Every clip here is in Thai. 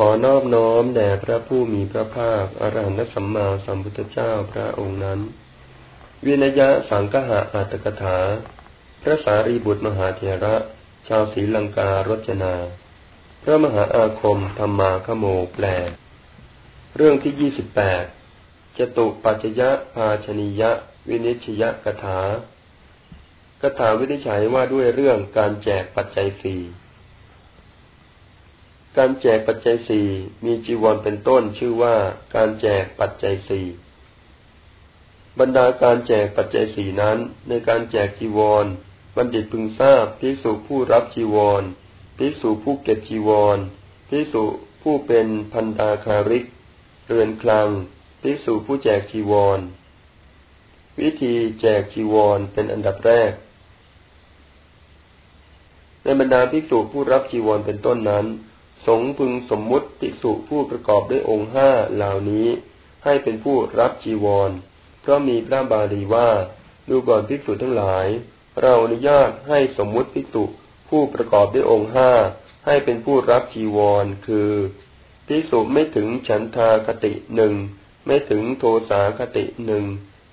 ขอนอบน้อมแด่พระผู้มีพระภาคอรหันตสัมมาสัมพุทธเจ้าพระองค์นั้น วินยะสังกหะอัตกถา พระสารีบุตรมหาเถระ ชาวศรีลังการจนา พระมหาอาคมธรรมาขโมแปล เรื่องที่ยี่สิบแปดจตุปัจจยะภาชนิยะ วินิชยกถากถาวินิจฉัยว่าด้วยเรื่องการแจกปัจจัยสี่ การแจกปัจจัยสี่มีจีวรเป็นต้นชื่อว่าการแจกปัจจัยสี่บรรดาการแจกปัจจัยสี่นั้น ในการแจกจีวร บัณฑิตพึงทราบพิสุผู้รับจีวรพิสุผู้เก็บจีวรพิสุผู้เป็นพันดาคาริก เรือนคลังพิสุผู้แจกจีวร วิธีแจกจีวรเป็นอันดับแรก ในบรรดาภิกษุผู้รับจีวรเป็นต้นนั้น สงพึงสมมุติภิกษุผู้ประกอบด้วยองค์ห้าเหล่านี้ ให้เป็นผู้รับจีวร เพราะมีพระบาลีว่าดูก่อนภิกษุทั้งหลาย เราอนุญาตให้สมมุติภิกษุผู้ประกอบด้วยองค์ห้าให้เป็นผู้รับจีวร คือภิกษุไม่ถึงฉันทาคติหนึ่งไม่ถึงโทสาคติหนึ่ง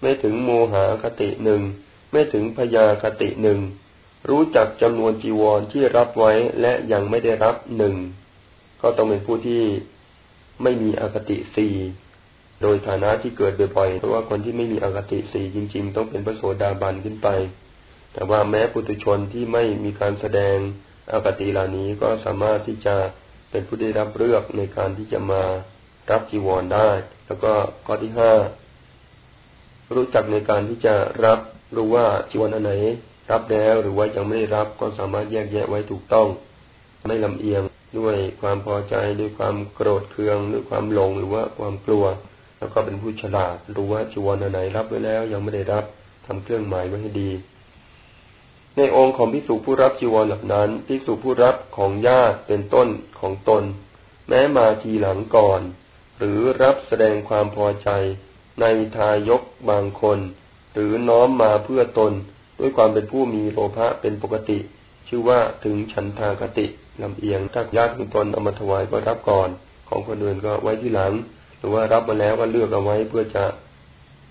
ไม่ถึงโมหาคติหนึ่งไม่ถึงพยาคติหนึ่งรู้จักจำนวนจีวรที่รับไว้และยังไม่ได้รับหนึ่ง ก็ต้องเป็นผู้ที่ไม่มีอคติสี่โดยฐานะที่เกิดบ่อยๆเพราะว่าคนที่ไม่มีอคติสี่จริง ๆ ต้องเป็นพระโสดาบันขึ้นไป แต่ว่าแม้ปุถุชนที่ไม่มีการแสดงอคติเหล่านี้ก็สามารถที่จะเป็นผู้ได้รับเลือกในการที่จะมารับจีวรได้ แล้วก็ข้อที่ห้ารู้จักในการที่จะรับรู้ว่าจีวรอันไหน รับแล้วหรือว่ายังไม่ได้รับก็สามารถแยกแยะไว้ถูกต้อง ไม่ลำเอียง ด้วยความพอใจด้วยความโกรธเคืองด้วยความหลงหรือว่าความกลัว แล้วก็เป็นผู้ฉลาดรู้ว่าจีวรอันไหนรับไว้แล้ว ยังไม่ได้รับทำเครื่องหมายไว้ให้ดี ในองค์ของพิสูจผู้รับจีวรเหล่านั้นพิสูจผู้รับของญาติเป็นต้นของตน แม้มาทีหลังก่อน หรือรับแสดงความพอใจ ในทายกบางคน หรือน้อมมาเพื่อตน ด้วยความเป็นผู้มีโลภะเป็นปกติ ชื่อว่าถึงฉันทากติ ลำเอียงถ้าญาติของตนเอามาถวายก็รับก่อน ของคนอื่นก็ไว้ที่หลัง หรือว่ารับมาแล้วก็เลือกเอาไว้เพื่อจะ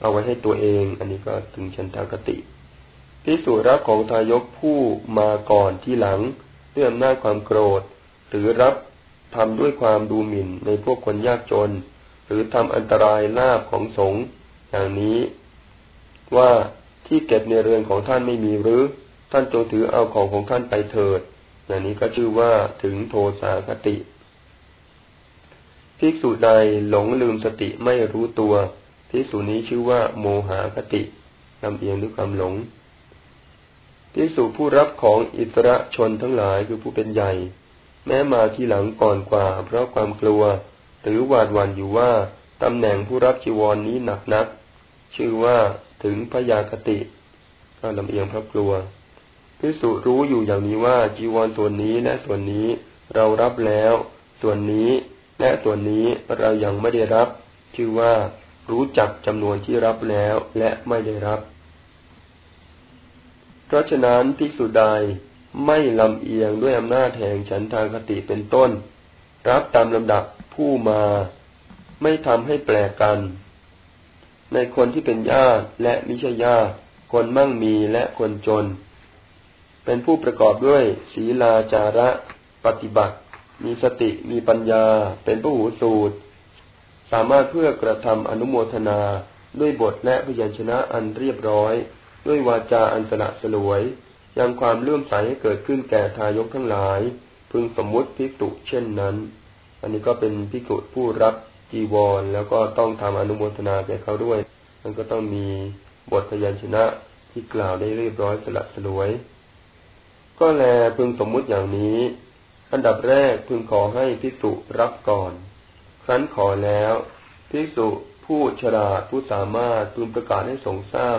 เอาไว้ให้ตัวเอง อันนี้ก็ถึงชันทากติพิสูจรับของทายกผู้มาก่อนที่หลังด้วยอำนาจความโกรธ หรือรับทำด้วยความดูหมิ่นในพวกคนยากจน หรือทำอันตรายลาบของสงฆ์อย่างนี้ ว่าที่เก็บในเรือนของท่านไม่มีหรือ ท่านจงถือเอาของของท่านไปเถิด อย่างนี้ก็ชื่อว่าถึงโทสาคติ ภิกษุใดหลงลืมสติไม่รู้ตัวภิกษุนี้ชื่อว่าโมหาคติลำเอียงด้วยความหลงภิกษุผู้รับของอิสระชนทั้งหลายคือผู้เป็นใหญ่ แม้มาที่หลังก่อนกว่า เพราะความกลัว หรือหวาดหวั่นอยู่ว่าตำแหน่งผู้รับจีวรนนี้หนักนัก ชื่อว่าถึงพยาคติ ก็ลำเอียงเพราะกลัว พิสุรู้อยู่อย่างนี้ว่าจีวรส่วนนี้และส่วนนี้เรารับแล้ว ส่วนนี้และส่วนนี้เรายังไม่ได้รับ ชื่อว่ารู้จักจำนวนที่รับแล้วและไม่ได้รับ เพราะฉะนั้นภิกษุใดไม่ลำเอียงด้วยอำนาจแห่งฉันทางคติเป็นต้น รับตามลำดับผู้มา ไม่ทำให้แปลกกัน ในคนที่เป็นญาติและมิใช่ญาติคนมั่งมีและคนจน เป็นผู้ประกอบด้วยศีลาจาระปฏิบัติ มีสติมีปัญญา เป็นผู้หูสูตร สามารถเพื่อกระทำอนุโมทนาด้วยบทและพยัญชนะอันเรียบร้อย ด้วยวาจาอันสละสลวยยังความเลื่อมใสให้เกิดขึ้นแก่ทายกทั้งหลาย พึงสมมุติพิกุเช่นนั้น อันนี้ก็เป็นพิกุผู้รับจีวร แล้วก็ต้องทำอนุโมทนาแก่เขาด้วยมันก็ต้องมีบทพยัญชนะที่กล่าวได้เรียบร้อยสละสลวย ก็แลพึงสมมุติอย่างนี้ อันดับแรกพึงขอให้ภิกษุรับก่อน ครั้นขอแล้วภิกษุผู้ฉลาดผู้สามารถพึงประกาศให้สงทราบ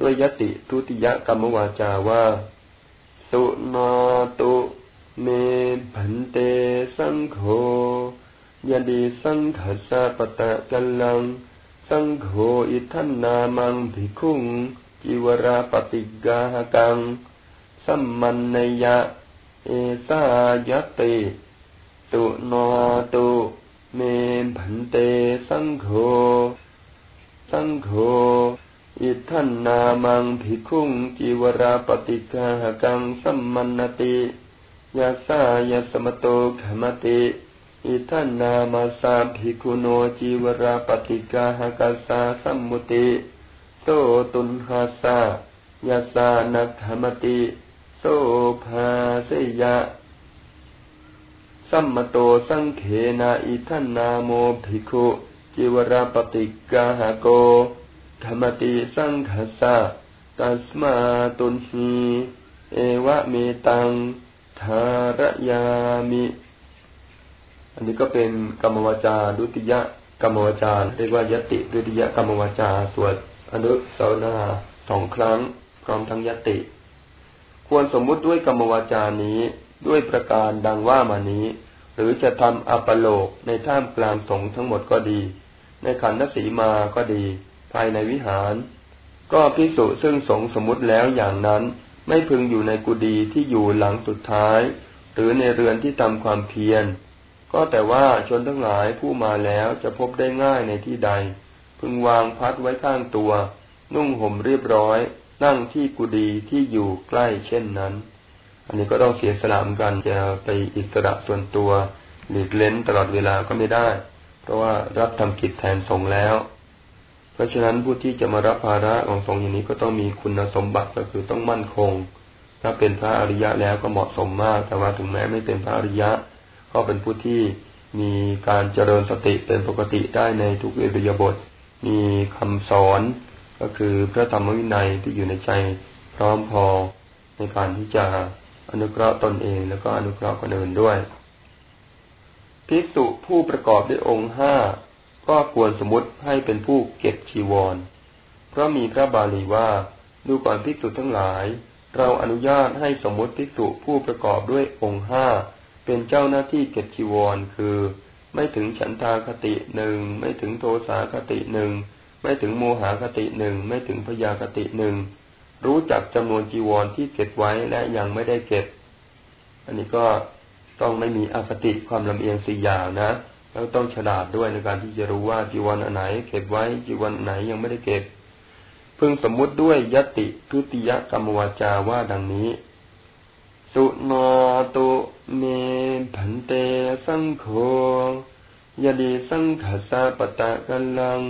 ด้วยยติทุติยกรรมวาจาว่า สุนาตุเมผันเตสังโฆยดีสังขัสสะปะตะกันลัง สังโฆอิทันนามังภิคุงจิวราปฏิกาหกัง สัมมันนยะ เอสายติ ตุนอตุ เมผันเตสังโฆ สังโฆ อิทันนามังภิกขุงจิวราปฏิกาหกังสัมมันนติยาสายาสมโตขมติ อิทันนามาสาภิกขุโนจิวราปฏิกาหกัสสาสัมมุติโตตุนหาสายาสานักขมติ โสภาเสยะ สัมมโตสังเขนาอิทันนาโมภิกขุจิวราปฏิกาหโกธรรมติสังขสะตัสมาตุนหีเอวะเมตังทารยามิ อันนี้ก็เป็นกรรมวาจาดุติยะกรรมวาจาเรียกว่ายติดุติยะกรรมวาจาสวดอนุสาวนาสองครั้ง พร้อมทั้งยติ ควรสมมุติด้วยกรรมวาจานี้ด้วยประการดังว่ามานี้ หรือจะทำอัปโลกในท่ามกลางสงฆ์ทั้งหมดก็ดี ในขันธสีมาก็ดี ภายในวิหาร ก็พิสุซึ่งสงสมมุติแล้วอย่างนั้น ไม่พึงอยู่ในกุฏิที่อยู่หลังสุดท้าย หรือในเรือนที่ทำความเพียร ก็แต่ว่าชนทั้งหลายผู้มาแล้วจะพบได้ง่ายในที่ใด พึงวางพัดไว้ข้างตัว นุ่งห่มเรียบร้อย นั่งที่กุฏิที่อยู่ใกล้เช่นนั้น อันนี้ก็ต้องเสียสละมกันจะไปอิสระส่วนตัวหลีกเล้นตลอดเวลาก็ไม่ได้ เพราะว่ารับทำกิจแทนสงแล้ว เพราะฉะนั้นผู้ที่จะมารับภาระของสงฆ์อย่างนี้ก็ต้องมีคุณสมบัติก็คือต้องมั่นคง ถ้าเป็นพระอริยะแล้วก็เหมาะสมมาก แต่ว่าถึงแม้ไม่เป็นพระอริยะ ก็เป็นผู้ที่มีการเจริญสติเป็นปกติได้ในทุกอิริยาบถมีคำสอน ก็คือพระธรรมวินัยที่อยู่ในใจพร้อมพอในการที่จะอนุเคราะห์ตนเองแล้วก็อนุเคราะห์คนอื่นด้วยภิกษุผู้ประกอบด้วยองค์ห้าก็ควรสมมติให้เป็นผู้เก็บชีวร เพราะมีพระบาลีว่าดูก่อนภิกษุทั้งหลาย เราอนุญาตให้สมมติภิกษุผู้ประกอบด้วยองค์ห้าเป็นเจ้าหน้าที่เก็บชีวรคือ ไม่ถึงฉันทาคติหนึ่งไม่ถึงโทสาคติหนึ่ง ไม่ถึงโมหคติหนึ่งไม่ถึงพยาคติหนึ่งรู้จักจำนวนจีวรที่เก็บไว้และยังไม่ได้เก็บ อันนี้ก็ต้องไม่มีอคติความลำเอียงสี่อย่างนะแล้วต้องฉลาดด้วยในการที่จะรู้ว่าจีวรอันไหน เก็บไว้จีวรไหนยังไม่ได้เก็บ พึงสมมุติด้วยยติทุติยกรรมวาจาว่าดังนี้ สุนตุเมผันเตสังโฆยดีสังขสาปตะกัลัง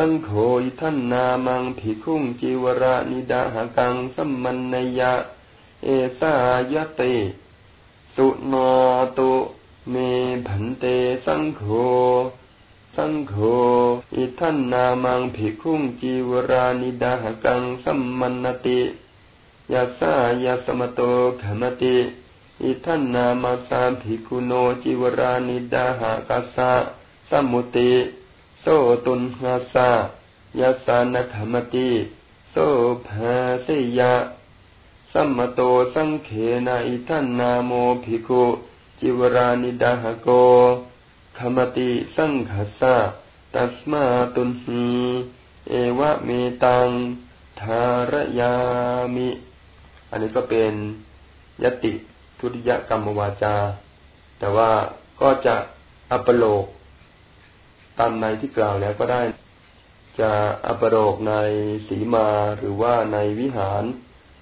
สังโฆอิทันนามังผิคุงจิวระนิดาหกังสัมมันนยะ เอสายเต สุนตุเมผันเตสังโฆสังโฆอิทันนามังภิกขุงจีวรานิดาหกังสัมมันนติยาสายาสมโตขมติอิทันนามาสาภิกุโนจิวรานิดาหกัสสะสัมมุติ โสตุนหาสายาสานขมติโสภาเสยะ สัมมโตสังเขนาอิทันนาโมภิกขุจิวรานิดาหโกธรรมติสังขสะตัสมาตุนหีเอวะเมตังทารยามิ อันนี้ก็เป็นยติทุติยกรรมวาจา แต่ว่าก็จะอัปโลก ตามในที่กล่าวแล้วก็ได้ จะอัปโลกในสีมาหรือว่าในวิหาร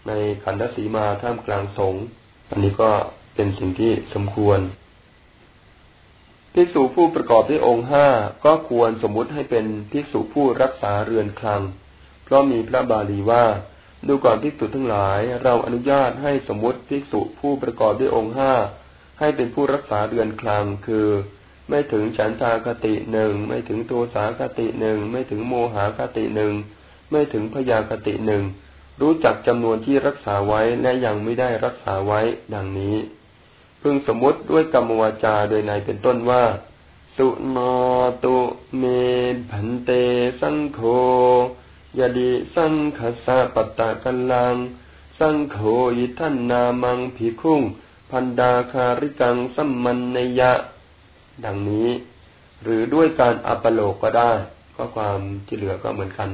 ในขันธสีมาท่ามกลางสงฆ์อันนี้ก็เป็นสิ่งที่สมควรภิกษุผู้ประกอบด้วยองค์ห้าก็ควรสมมุติให้เป็นภิกษุผู้รักษาเรือนคลัง เพราะมีพระบาลีว่า ดูก่อนภิกษุทั้งหลาย เราอนุญาตให้สมมุติภิกษุผู้ประกอบด้วยองค์ห้าให้เป็นผู้รักษาเรือนคลัง คือ ไม่ถึงฉันทาคติหนึ่งไม่ถึงโทสาคติหนึ่งไม่ถึงโมหาคติหนึ่งไม่ถึงพยาคติหนึ่งรู้จักจำนวนที่รักษาไว้และยังไม่ได้รักษาไว้ดังนี้ พึงสมมติด้วยกรรมวาจาโดยในเป็นต้นว่า สุนตุเมผันเตสังโฆยดีสังขสะปตะกันลัง สังโฆอิทันนามังภิคุงพันดาคาริกังสัมมันนยะ ดังนี้ หรือด้วยการอัปโลกก็ได้ก็ความที่เหลือก็เหมือนกัน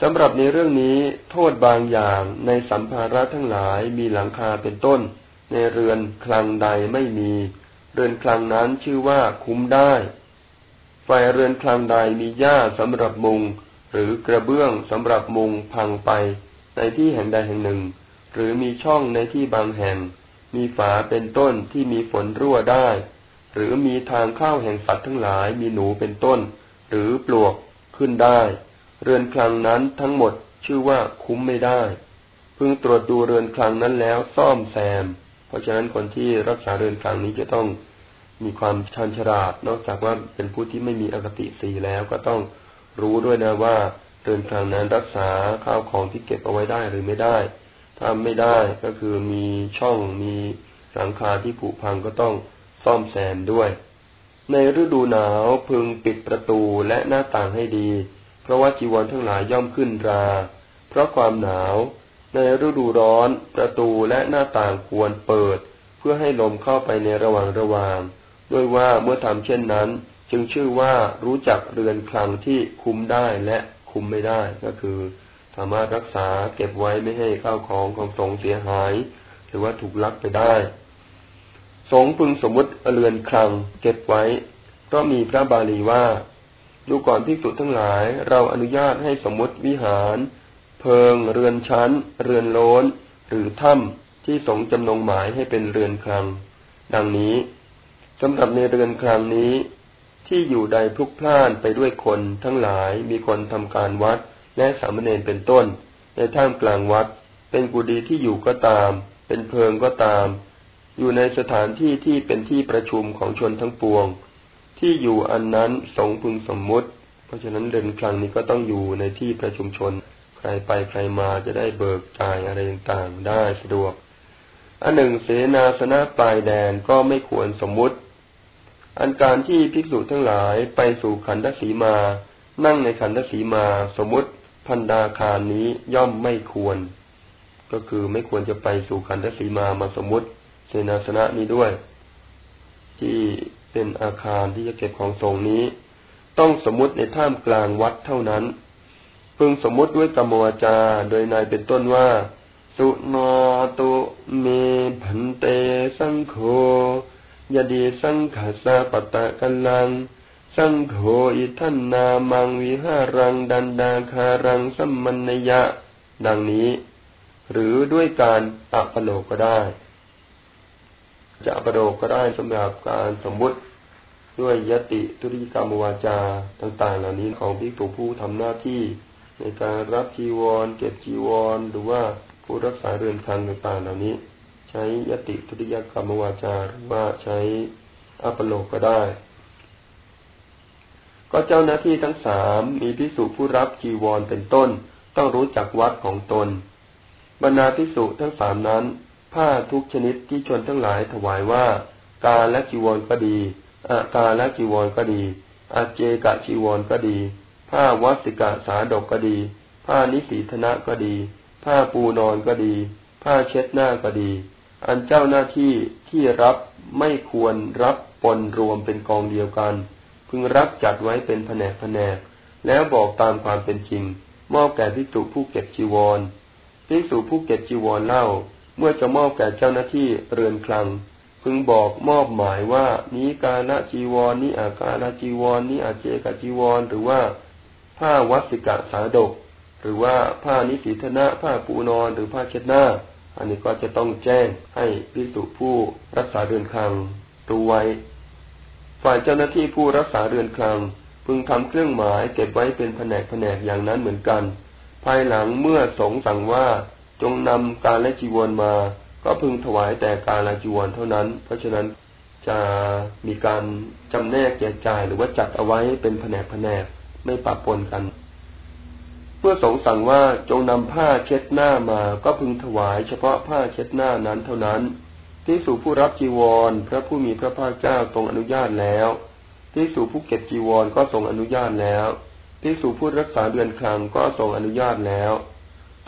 สำหรับในเรื่องนี้โทษบางอย่างในสัมภาระทั้งหลายมีหลังคาเป็นต้น ในเรือนคลังใดไม่มี เรือนคลังนั้นชื่อว่าคุ้มได้ฝ่ายเรือนคลังใดมีหญ้าสำหรับมุง หรือกระเบื้องสำหรับมุงพังไป ในที่แห่งใดแห่งหนึ่ง หรือมีช่องในที่บางแห่ง มีฝาเป็นต้นที่มีฝนรั่วได้ หรือมีทางเข้าแห่งสัตว์ทั้งหลายมีหนูเป็นต้น หรือปลวกขึ้นได้ เรือนคลังนั้นทั้งหมดชื่อว่าคุ้มไม่ได้ พึงตรวจดูเรือนคลังนั้นแล้วซ่อมแซม เพราะฉะนั้นคนที่รักษาเรือนคลังนี้จะต้องมีความชันฉลาด นอกจากว่าเป็นผู้ที่ไม่มีอคติสีแล้วก็ต้องรู้ด้วยนะว่าเรือนคลังนั้นรักษาข้าวของที่เก็บเอาไว้ได้หรือไม่ได้ ถ้าไม่ได้ก็คือมีช่องมีหลังคาที่ผุพังก็ต้อง ซ่อมแซมด้วย ในฤดูหนาวพึงปิดประตูและหน้าต่างให้ดี เพราะว่าจีวรทั้งหลายย่อมขึ้นรา เพราะความหนาว ในฤดูร้อนประตูและหน้าต่างควรเปิด เพื่อให้ลมเข้าไปในระหว่างระหว่าง ด้วยว่าเมื่อทำเช่นนั้น จึงชื่อว่ารู้จักเรือนคลังที่คุ้มได้และคุ้มไม่ได้ก็คือสามารถรักษาเก็บไว้ไม่ให้ข้าวของของสงเสียหาย หรือว่าถูกลักไปได้ สงพึงสมมติเรือนคลังเก็บไว้ก็มีพระบาลีว่า ดูก่อนพิสุทั้งหลาย เราอนุญาตให้สมมติวิหาร เพิง เรือนชั้น เรือนโลนหรือถ้ำที่สงจำนงหมายให้เป็นเรือนคลัง ดังนี้สำหรับในเรือนคลังนี้ ที่อยู่ใดพลุกพล่านไปด้วยคนทั้งหลายมีคนทำการวัดและสามเณรเป็นต้น ในท่ามกลางวัด เป็นกุฏิที่อยู่ก็ตาม เป็นเพิงก็ตาม อยู่ในสถานที่ที่เป็นที่ประชุมของชนทั้งปวง ที่อยู่อันนั้นสงพึงสมมุติ เพราะฉะนั้นเรือนคลังนี้ก็ต้องอยู่ในที่ประชุมชน ใครไปใครมาจะได้เบิกจ่ายอะไรต่างๆได้สะดวก อันหนึ่งเสนาสนะปลายแดนก็ไม่ควรสมมุติ อันการที่ภิกษุทั้งหลายไปสู่ขันธสีมา นั่งในขันธสีมาสมมติพันดาคารนี้ย่อมไม่ควร ก็คือไม่ควรจะไปสู่ขันธสีมามาสมมติ เสนาสนะนี้ด้วย ที่เป็นอาคารที่จะเก็บของทรงนี้ ต้องสมมติในท่ามกลางวัดเท่านั้น พึงสมมติด้วยกรรมวาจาโดยนายเป็นต้นว่า สุนาตุเมพันเตสังโฆยดีสังขาสาปตะกัลัง สังโฆอิทันนามังวิหารังดันดาคารังสัมมันนยะ ดังนี้ หรือด้วยการอัปโลก็ได้ จะอัปโลกก็ได้สำหรับการสมมุติด้วยยติตุริกรรมวาจาต่าง ๆ เหล่านี้ของพิกผู้ทำหน้าที่ ในการรับจีวร เก็บจีวร หรือว่าผู้รักษาเรือนคลังต่างๆเหล่านี้ ใช้ยติทุติยกรรมวาจาหรือว่าใช้อัปโลกก็ได้ ก็เจ้าหน้าที่ทั้งสามมีพิสุผู้รับจีวรเป็นต้น ต้องรู้จักวัดของตน บรรดาพิสุทั้งสามนั้น ผ้าทุกชนิดที่ชนทั้งหลายถวายว่า กาและจีวรก็ดีอากาและจีวรก็ดีอาเจกะจีวรก็ดี ผ้าวัสิกะสาดกก็ดี ผ้านิสีธนะก็ดี ผ้าปูนอนก็ดี ผ้าเช็ดหน้าก็ดี อันเจ้าหน้าที่ที่รับไม่ควรรับปนรวมเป็นกองเดียวกัน พึงรับจัดไว้เป็นแผนกแผนก แล้วบอกตามความเป็นจริง มอบแก่พิสุผู้เก็บจีวรพิสุผู้เก็บจีวรเล่า เมื่อจะมอบแก่เจ้าหน้าที่เรือนคลัง พึงบอกมอบหมายว่านี้กาณจีวรนี้อากาณจีวรนี้อาเจกจีวร หรือว่าผ้าวัสิกะสาดก หรือว่าผ้านิสิธนะ ผ้าปูนอนหรือผ้าเช็ดหน้า อันนี้ก็จะต้องแจ้งให้พิสุผู้รักษาเรือนคลังรู้ไว้ ฝ่ายเจ้าหน้าที่ผู้รักษาเรือนคลัง พึงทำเครื่องหมายเก็บไว้เป็นแผนกแผนกอย่างนั้นเหมือนกัน ภายหลังเมื่อสงสั่งว่า จงนำการและจีวรมา ก็พึงถวายแต่การและจีวรเท่านั้น เพราะฉะนั้นจะมีการจำแนกแจกจ่ายหรือว่าจัดเอาไว้เป็นแผนกแผนกไม่ปะปนกันเพื่อสงสั่งว่าจงนำผ้าเช็ดหน้ามา ก็พึงถวายเฉพาะผ้าเช็ดหน้านั้นเท่านั้น ที่สู่ผู้รับจีวร พระผู้มีพระภาคเจ้าทรงอนุญาตแล้ว ที่สู่ผู้เก็บจีวรก็ทรงอนุญาตแล้ว ที่สู่ผู้รักษาเดือนคลังก็ทรงอนุญาตแล้ว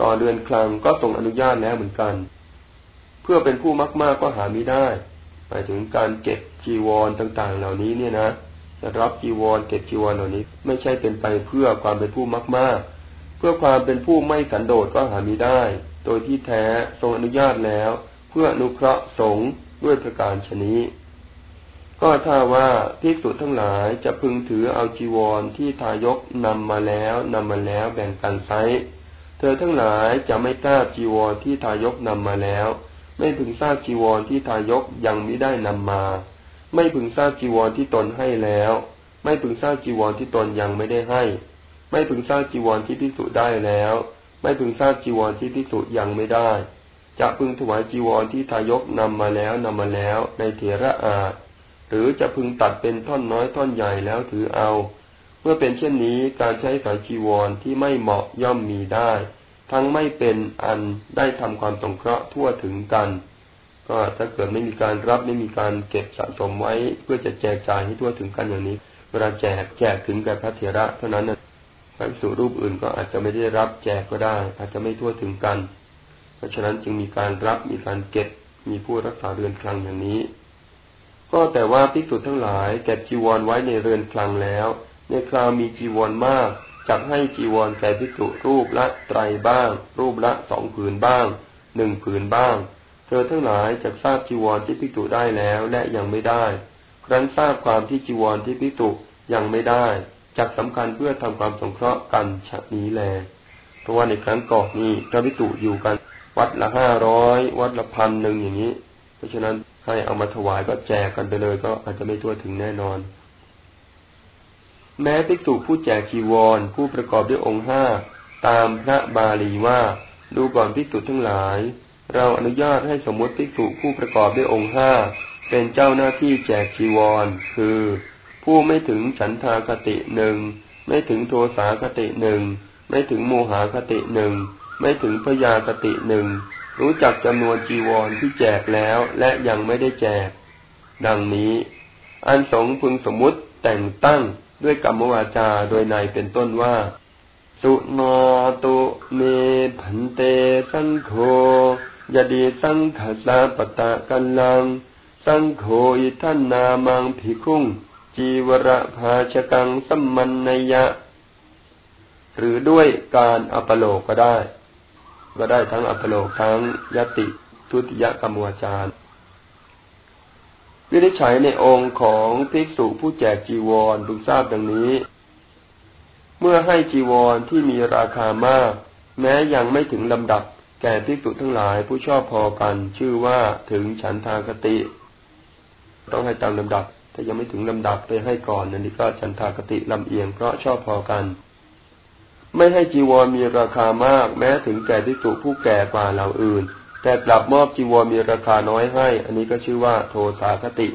ต่อเดือนคลังก็ทรงอนุญาตแล้วเหมือนกัน เพื่อเป็นผู้มาก ๆ ก็หาไม่ได้ หมายถึงการเก็บจีวรต่างๆ เหล่านี้เนี่ยนะจะรับจีวรเก็บจีวรเหล่านี้ ไม่ใช่เป็นไปเพื่อความเป็นผู้มาก ๆ เพื่อความเป็นผู้ไม่สันโดษก็หาไมิได้ โดยที่แท้ทรงอนุญาตแล้ว เพื่ออนุเคราะห์สงฆ์ด้วยประการชนี้ก็ถ้าว่าภิกษุทั้งหลายจะพึงถือเอาจีวรที่ทายกนำมาแล้วนำมาแล้วแบ่งกันไซ เธอทั้งหลายจะไม่ทราบจีวรที่ทายกนำมาแล้ว ไม่พึงทราบจีวรที่ทายกยังไม่ได้นำมา ไม่พึงทราบจีวรที่ตนให้แล้ว ไม่พึงทราบจีวรที่ตนยังไม่ได้ให้ ไม่พึงทราบจีวรที่ภิกษุได้แล้ว ไม่พึงทราบจีวรที่ภิกษุยังไม่ได้ จะพึงถวายจีวรที่ทายกนำมาแล้วนำมาแล้วในเถระอาหรือจะพึงตัดเป็นท่อนน้อยท่อนใหญ่แล้วถือเอา เมื่อเป็นเช่นนี้การใช้สายจีวรที่ไม่เหมาะย่อมมีได้ ทั้งไม่เป็นอันได้ทำความสงเคราะห์ทั่วถึงกัน ก็ถ้าเกิดไม่มีการรับไม่มีการเก็บสะสมไว้ เพื่อจะแจกจ่ายให้ทั่วถึงกันอย่างนี้ เวลาแจกแจกถึงแก่พระเถระเท่านั้นพระสุรูปอื่นก็อาจจะไม่ได้รับแจกก็ได้ อาจจะไม่ทั่วถึงกัน เพราะฉะนั้นจึงมีการรับมีการเก็บมีผู้รักษาเรือนคลังอย่างนี้ ก็แต่ว่าภิกษุทั้งหลายเก็บจีวรไว้ในเรือนคลังแล้ว ในคราวมีจีวรมากจักให้จีวรแก่ภิกษุรูปละไตรบ้าง รูปละสองผืนบ้างหนึ่งผืนบ้าง เธอทั้งหลายจะทราบจีวรที่ภิกษุได้แล้วและยังไม่ได้ ครั้นทราบความที่จีวรที่ภิกษุยังไม่ได้จักสำคัญเพื่อทำความสงเคราะห์กันฉะนี้แล เพราะว่าในครั้งก่อนนี้พระภิกษุอยู่กัน วัดละห้าร้อยวัดละพันหนึ่งอย่างนี้ เพราะฉะนั้นให้เอามาถวายก็แจกกันไปเลยก็อาจจะไม่ทั่วถึงแน่นอน แม้ภิกษุผู้แจกจีวร ผู้ประกอบด้วยองค์ห้าตามพระบาลีว่า ดูก่อนภิกษุทั้งหลาย เราอนุญาตให้สมมติภิกษุผู้ประกอบด้วยองค์ห้าเป็นเจ้าหน้าที่แจกจีวร คือ ผู้ไม่ถึงฉันทาคติหนึ่งไม่ถึงโทสาคติหนึ่งไม่ถึงโมหาคติหนึ่งไม่ถึงพยาคติหนึ่งรู้จักจำนวนจีวรที่แจกแล้วและยังไม่ได้แจก ดังนี้ อันสงพึงสมมติแต่งตั้ง ด้วยกรรมวาจาโดยในเป็นต้นว่า สุนตุเมผันเตสังโฆยดีสังขสาปตะกันลัง สังโฆอิทันนามังภิคุ้ง จีวระภาชกังสัมมันนยะ หรือด้วยการอปโลกก็ได้ ก็ได้ทั้งอัปโลกทั้งยติทุติยกรรมวาจาร วินิจฉัยในองค์ของภิกษุผู้แจกจีวรดูทราบดังนี้ เมื่อให้จีวรที่มีราคามาก แม้ยังไม่ถึงลำดับแก่ภิกษุทั้งหลายผู้ชอบพอกันชื่อว่าถึงฉันทากติ ต้องให้ตามลำดับ ถ้ายังไม่ถึงลำดับไปให้ก่อนนั่นก็ฉันทากติลำเอียงเพราะชอบพอกัน ไม่ให้จีวรมีราคามาก แม้ถึงแก่ที่สุผู้แก่กว่าเหล่าอื่น แต่กลับมอบจีวรมีราคาน้อยให้ อันนี้ก็ชื่อว่าโทสาคติ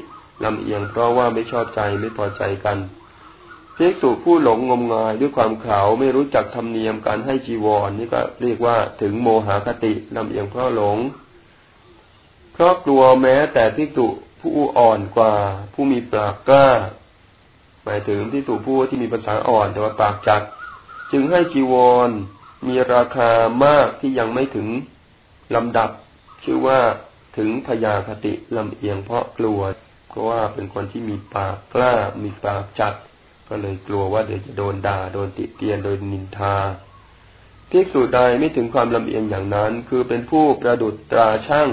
ลำเอียงเพราะว่าไม่ชอบใจไม่พอใจกันภิกษุผู้หลงงมงายด้วยความเขาไม่รู้จักธรรมเนียมการให้จีวรนี่ก็เรียกว่าถึงโมหคติลำเอียงเพราะหลง เพราะกลัวแม้แต่ภิกษุผู้อ่อนกว่า ผู้มีปากกล้า หมายถึงภิกษุผู้ที่มีภาษาอ่อนแต่ว่าปากจัด จึงให้จีวรมีราคามากที่ยังไม่ถึง ลำดับชื่อว่าถึงพยาคติลำเอียงเพราะกลัว เพราะว่าเป็นคนที่มีปากกล้ามีปากจัด ก็เลยกลัวว่าเดี๋ยวจะโดนด่าโดนติเตียนโดนนินทาภิกษุใดไม่ถึงความลำเอียงอย่างนั้น คือเป็นผู้ประดุดตราช่าง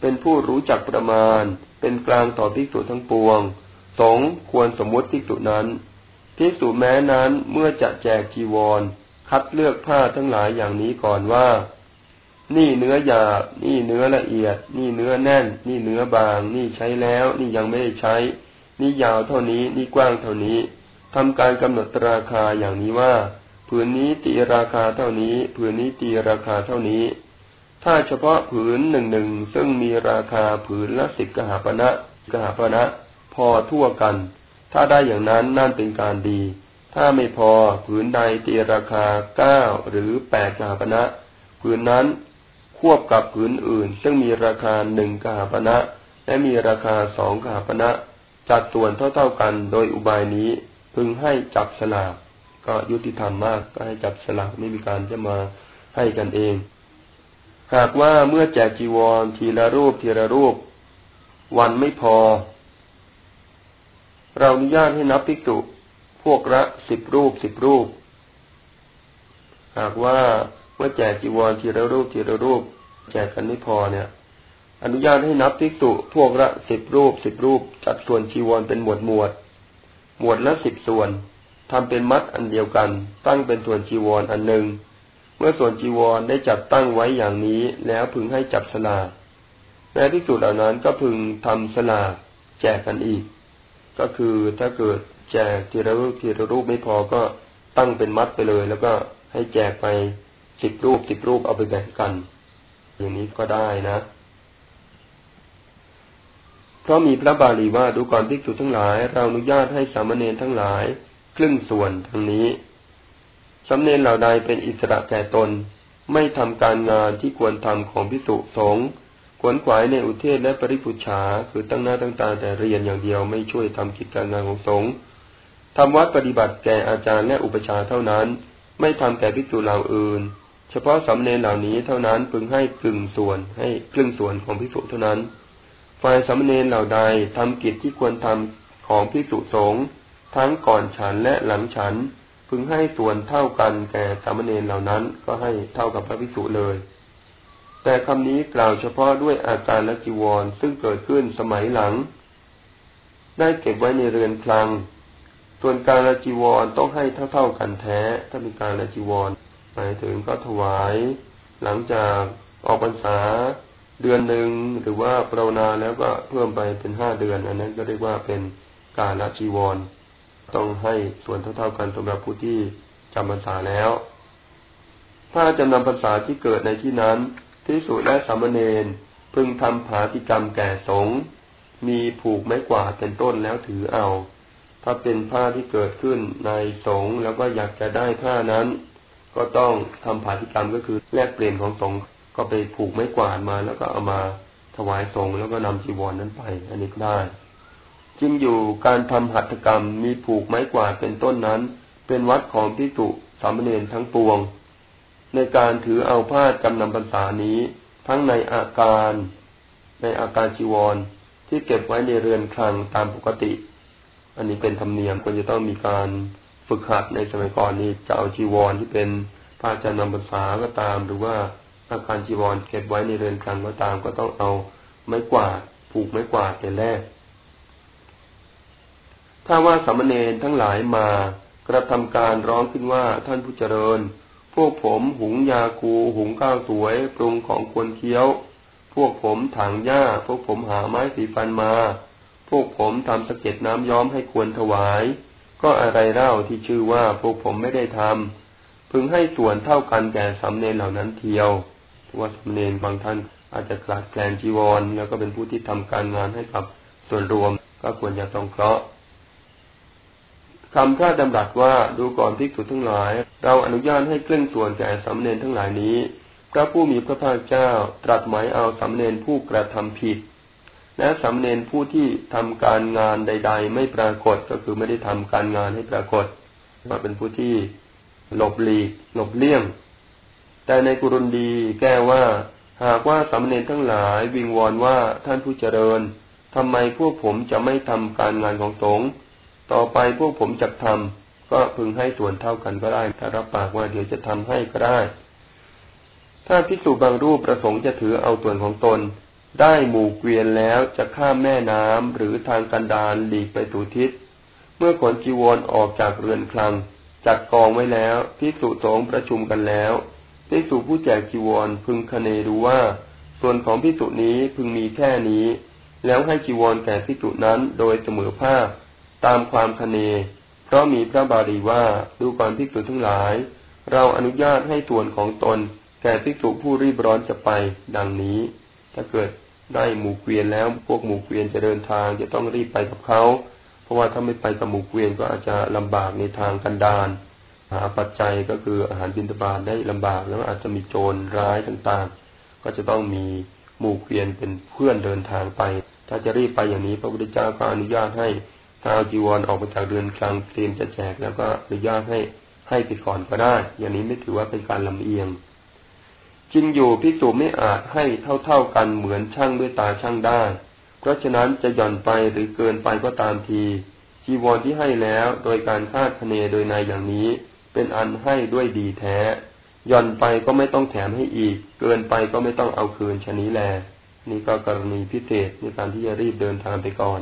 เป็นผู้รู้จักประมาณ เป็นกลางต่อภิกษุทั้งปวง สงควรสมมติภิกษุนั้นภิกษุแม้นั้นเมื่อจะแจกจีวร คัดเลือกผ้าทั้งหลายอย่างนี้ก่อนว่า นี่เนื้อหยาบ นี่เนื้อละเอียด นี่เนื้อแน่น นี่เนื้อบาง นี่ใช้แล้ว นี่ยังไม่ได้ใช้ นี่ยาวเท่านี้ นี่กว้างเท่านี้ทำการกำหนดราคาอย่างนี้ว่า ผืนนี้ตีราคาเท่านี้ ผืนนี้ตีราคาเท่านี้ ถ้าเฉพาะผืนหนึ่งหนึ่งซึ่งมีราคาผืนละสิบกหาปณะกหาปณะ พอทั่วกัน ถ้าได้อย่างนั้นนั่นเป็นการดี ถ้าไม่พอผืนใดตีราคาเก้าหรือแปดกหาปณะผืนนั้น ควบกับผืนอื่น ซึ่งมีราคาหนึ่งกหาปณะและมีราคาสองกหาปณะจัดส่วนเท่าๆกันโดยอุบายนี้พึงให้จับสลากก็ยุติธรรมมากก็ให้จับสลากไม่มีการจะมาให้กันเอง หากว่าเมื่อแจกจีวรทีละรูปทีละรูป วันไม่พอ เราอนุญาตให้นับภิกษุพวกละสิบรูปสิบรูป หากว่า เมื่อแจกจีวรทีละรูปทีละรูป แจกกันไม่พอเนี่ย อนุญาตให้นับภิกษุพวกละสิบรูปสิบรูปจัดส่วนจีวรเป็นหมวดหมวด หมวดละสิบส่วนทำเป็นมัดอันเดียวกัน ตั้งเป็นส่วนจีวรอันหนึ่งเมื่อส่วนจีวรได้จัดตั้งไว้อย่างนี้แล้วพึงให้จับสลากแม้ภิกษุเหล่านั้นก็พึงทำสลากแจกกันอีก ก็คือถ้าเกิดแจกทีละรูปทีละรูปไม่พอก็ตั้งเป็นมัดไปเลย แล้วก็ให้แจกไป สิบรูปสิบรูปเอาไปแบ่งกัน อย่างนี้ก็ได้นะ เพราะมีพระบาลีว่าดูก่อนภิกษุทั้งหลาย เราอนุญาตให้สามเณรทั้งหลาย ครึ่งส่วนทั้งนี้สามเณรเหล่าใดเป็นอิสระแก่ตน ไม่ทำการงานที่ควรทำของภิกษุสงฆ์ขวนขวายในอุเทศและปริพุชาคือตั้งหน้าตั้งตาแต่เรียนอย่างเดียวไม่ช่วยทำกิจการงานของสงฆ์ทำวัดปฏิบัติแก่อาจารย์และอุปชาเท่านั้น ไม่ทำแก่ภิกษุเหล่าอื่น เฉพาะสำเนรเหล่านี้เท่านั้นพึงให้กึ่งส่วนให้ครึ่งส่วนของภิกษุเท่านั้น ฝ่ายสำเนรเหล่าใดทำกิจที่ควรทำของภิกษุสงฆ์ทั้งก่อนฉันและหลังฉัน พึงให้ส่วนเท่ากันแก่สามเณรเหล่านั้นก็ให้เท่ากับพระภิกษุเลย แต่คำนี้กล่าวเฉพาะด้วยอาการและจีวรซึ่งเกิดขึ้นสมัยหลัง ได้เก็บไว้ในเรือนคลัง ส่วนการละจีวรต้องให้เท่าๆกันแท้ถ้ามีการละจีวร หมายถึงก็ถวาย หลังจากออกพรรษาเดือนหนึ่งหรือว่าปรนนาแล้วก็เพิ่มไปเป็นห้าเดือน อันนั้นก็เรียกว่าเป็นกาลจีวร ต้องให้ส่วนเท่าๆกันสำหรับผู้ที่จำพรรษาแล้ว ถ้าจำนำพรรษาที่เกิดในที่นั้นพิสุและสามเณรพึงทำผาติกรรมแก่สงมีผูกไม้กวาดเป็นต้นแล้วถือเอา ถ้าเป็นผ้าที่เกิดขึ้นในสงแล้วก็อยากจะได้ผ้านั้น ก็ต้องทำผาติกรรมก็คือแลกเปลี่ยนของสงก็ไปผูกไม้กวาดมา แล้วก็เอามาถวายสงแล้วก็นำจีวรนนั้นไป อันนี้ก็ได้ จึงอยู่การทำหัตถกรรมมีผูกไม้กวาดเป็นต้นนั้น เป็นวัดของพิสุสามเณรทั้งปวง ในการถือเอาผ้ากำนำพรรษานี้ ทั้งในอาการ ในอาการจีวรที่เก็บไว้ในเรือนคลังตามปกติ อันนี้เป็นธรรมเนียมควรจะต้องมีการ ฝึกหัดในสมัยก่อนนี้จะเอาจีวรที่เป็นผ้าจะนำพรรษาก็ตาม หรือว่าอาการจีวรเก็บไว้ในเรือนคลังก็ตาม ก็ต้องเอาไม้กวาดผูกไม้กวาดเป็นแรก ถ้าว่าสามเณรทั้งหลายมากระทำการร้องขึ้นว่าท่านผู้เจริญ พวกผมหุงยาคูหุงข้าวสวยปรุงของควรเคี้ยว พวกผมถางหญ้า พวกผมหาไม้สีฟันมา พวกผมทำสะเก็ดน้ำย้อมให้ควรถวาย ก็อะไรเล่าที่ชื่อว่าพวกผมไม่ได้ทำพึงให้ส่วนเท่ากันแก่สำเนรเหล่านั้นเทียวว่าสำเนรบางท่านอาจจะกลาดแกลนจีวร แล้วก็เป็นผู้ที่ทำการงานให้กับส่วนรวม ก็ควรจะต้องเคราะห์คำพระดำรัสว่าดูก่อนที่สุดทั้งหลาย เราอนุญาตให้เครื่องส่วนแก่สำเนนทั้งหลายนี้ พระผู้มีพระภาคเจ้าตรัสหมายเอาสำเนนผู้กระทำผิด และสำเนนผู้ที่ทำการงานใด ๆ ไม่ปรากฏก็คือไม่ได้ทำการงานให้ปรากฏมาเป็นผู้ที่หลบหลีกหลบเลี่ยง แต่ในกุรุนดีแก้ว่า หากว่าสำเนนทั้งหลายวิงวอนว่าท่านผู้เจริญทำไมพวกผมจะไม่ทำการงานของสงฆ์ต่อไปพวกผมจะทำก็พึงให้ส่วนเท่ากันก็ได้ถ้ารับปากว่าเดี๋ยวจะทำให้ก็ได้ ถ้าพิสูจบางรูปประสงค์จะถือเอาส่วนของตน ได้หมู่เกวียนแล้วจะข้ามแม่น้ำหรือทางกันดารหลีกไปสู่ทิศ เมื่อขนจีวรออกจากเรือนคลัง จัดกองไว้แล้วพิสูจสงประชุมกันแล้วพิสูผู้แจกจีวรพึงคเนดูว่า ส่วนของพิสูนี้พึงมีแค่นี้ แล้วให้จีวรแก่พิสูนั้นโดยเสมอภาคตามความคเน เพราะมีพระบาลีว่าดูก่อนภิกษุทั้งหลาย เราอนุญาตให้ส่วนของตน แก่ภิกษุผู้รีบร้อนจะไป ดังนี้ ถ้าเกิดได้หมู่เกวียนแล้ว พวกหมู่เกวียนจะเดินทางจะต้องรีบไปกับเขา เพราะว่าถ้าไม่ไปกับหมู่เกวียนก็อาจจะลำบากในทางกันดารหาปัจจัยก็คืออาหารบิณฑบาตได้ลำบากแล้วอาจจะมีโจรร้ายต่างๆ ก็จะต้องมีหมู่เกวียนเป็นเพื่อนเดินทางไป ถ้าจะรีบไปอย่างนี้พระพุทธเจ้าก็อนุญาตให้ถ้าเอาจีวรออกมาจากเรือนกลางเตรียมจะแจกแล้วก็อนุญาตให้ให้ไปก่อนก็ได้ อย่างนี้ไม่ถือว่าเป็นการลำเอียง จริงอยู่พิสูจไม่อาจให้เท่าๆกันเหมือนช่างด้วยตาช่างได้ เพราะฉะนั้นจะหย่อนไปหรือเกินไปก็ตามทีจีวรที่ให้แล้วโดยการคาดคะเนโดยในอย่างนี้ เป็นอันให้ด้วยดีแท้หย่อนไปก็ไม่ต้องแถมให้อีก เกินไปก็ไม่ต้องเอาคืนชนี้แล นี่ก็กรณีพิเศษในการที่จะรีบเดินทางไปก่อน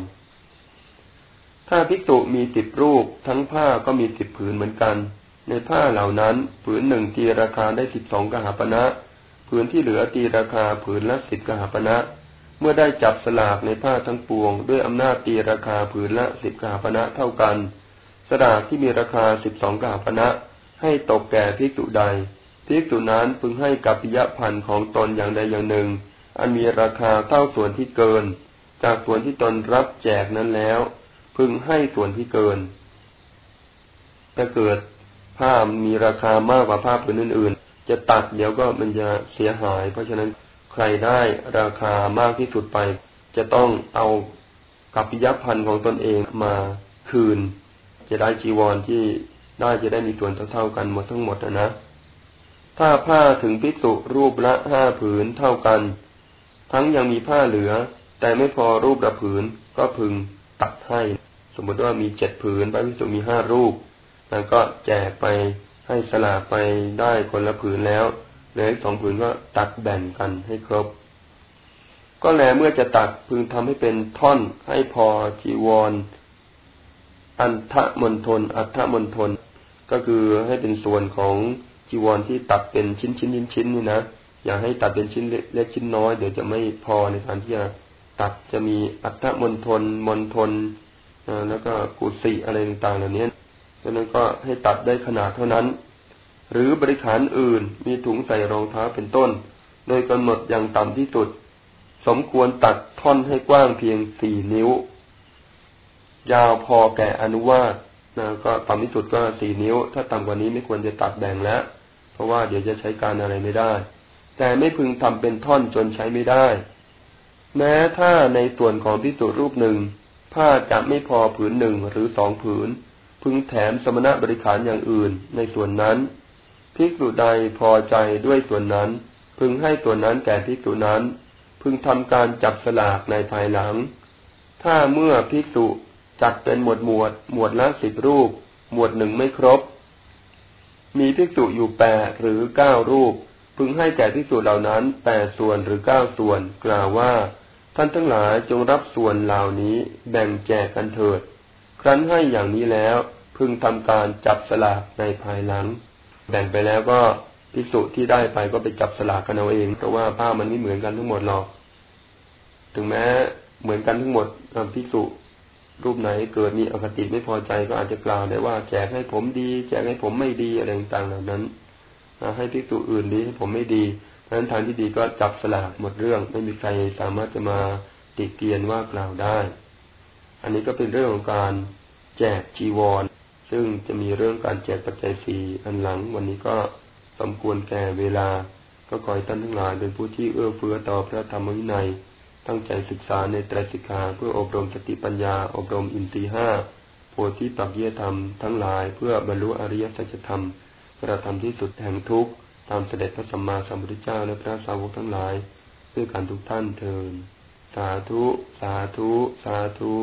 ถ้าภิกษุมีสิบรูป ทั้งผ้าก็มีสิบผืนเหมือนกัน ในผ้าเหล่านั้น ผืนหนึ่งตีราคาได้สิบสองกหาปณะ ผืนที่เหลือตีราคาผืนละสิบกหาปณะเมื่อได้จับสลากในผ้าทั้งปวง ด้วยอำนาจตีราคาผืนละสิบกหาปณะเท่ากัน สลากที่มีราคาสิบสองกหาปณะให้ตกแก่ภิกษุใดภิกษุนั้นพึงให้กัปปิยพันธ์ของตนอย่างใดอย่างหนึ่ง อันมีราคาเท่าส่วนที่เกิน จากส่วนที่ตนรับแจกนั้นแล้ว พึงให้ส่วนที่เกินถ้าเกิดผ้ามีราคามากกว่าผ้าผืนอื่นๆ จะตัดเดี๋ยวก็มันจะเสียหาย เพราะฉะนั้นใครได้ราคามากที่สุดไป จะต้องเอากัปปิยพันธ์ของตนเองมาคืน จะได้จีวรที่ได้จะได้มีส่วนเท่าๆกันหมดทั้งหมดนะถ้าผ้าถึงภิกษุรูปละห้าผืนเท่ากัน ทั้งยังมีผ้าเหลือ แต่ไม่พอรูปละผืนก็พึงตัดให้ สมมติว่ามีเจ็ดผืนพระภิกษุมีห้ารูป แล้วก็แจกไป ให้สลากไปได้คนละผืนแล้วเหลือสองผืนก็ตัดแบ่งกันให้ครบ ก็แลเมื่อจะตัดพึงทำให้เป็นท่อนให้พอจีวร อันทะมนทนอัฏฐมนทนก็คือให้เป็นส่วนของจีวรที่ตัดเป็นชิ้นชิ้นชิ้นชิ้นนี่นะอย่าให้ตัดเป็นชิ้นเล็กชิ้นน้อยเดี๋ยวจะไม่พอในการที่จะตัดจะมีอัตมณฑลมณฑลแล้วก็กุศิอะไรต่างๆเหล่านี้ ดังนั้นก็ให้ตัดได้ขนาดเท่านั้น หรือบริขารอื่นมีถุงใส่รองเท้าเป็นต้น โดยกำหนดอย่างต่ำที่สุด สมควรตัดท่อนให้กว้างเพียงสี่นิ้ว ยาวพอแก่อนุวาตนะก็ต่ำที่สุดก็สี่นิ้ว ถ้าต่ำกว่านี้ไม่ควรจะตัดแบ่งแล้ว เพราะว่าเดี๋ยวจะใช้การอะไรไม่ได้ แต่ไม่พึงทำเป็นท่อนจนใช้ไม่ได้ แม้ถ้าในส่วนของพิสุรูปหนึ่ง ผ้าจะไม่พอผืนหนึ่งหรือสองผืน พึงแถมสมณะบริขารอย่างอื่นในส่วนนั้น ภิกษุใดพอใจด้วยส่วนนั้น พึงให้ส่วนนั้นแก่ภิกษุนั้น พึงทำการจับสลากในภายหลัง ถ้าเมื่อภิกษุจัดเป็นหมวดหมวด หมวดละสิบรูป หมวดหนึ่งไม่ครบ มีภิกษุอยู่แปดหรือเก้ารูป พึงให้แก่ภิกษุเหล่านั้นแปดส่วนหรือเก้าส่วน กล่าวว่า ท่านทั้งหลายจงรับส่วนเหล่านี้แบ่งแจกกันเถิด ครั้นให้อย่างนี้แล้วพึงทำการจับสลากในภายหลัง แบ่งไปแล้วก็ภิกษุที่ได้ไปก็ไปจับสลากกันเอาเองเพราะว่าผ้ามันไม่เหมือนกันทั้งหมดหรอก ถึงแม้เหมือนกันทั้งหมดภิกษุรูปไหนเกิดมีอคติไม่พอใจก็อาจจะกล่าวได้ว่าแจกให้ผมดีแจกให้ผมไม่ดีอะไรต่างๆเหล่านั้นให้ภิกษุอื่นดีให้ผมไม่ดีเพราะฉะนั้นทางที่ดีก็จับสลากหมดเรื่องไม่มีใครสามารถจะมาติเตียนว่ากล่าวได้ อันนี้ก็เป็นเรื่องของการแจกจีวร ซึ่งจะมีเรื่องการแจกปัจจัยสี่อันหลัง วันนี้ก็สมควรแก่เวลา ก็ขอให้ท่านทั้งหลายเป็นผู้ที่เอื้อเฟื้อต่อพระธรรมวินัย ตั้งใจศึกษาในไตรสิกขาเพื่ออบรมสติปัญญา อบรมอินทรีห้าโพธิปักเยธรรมทั้งหลายเพื่อบรรลุอริยสัจธรรมกระทำที่สุดแห่งทุกข์ตามเสด็จพระสัมมาสัมพุทธเจ้าและพระสาวกทั้งหลาย ด้วยการทุกท่านเทินาธุ สาธุ สาธุ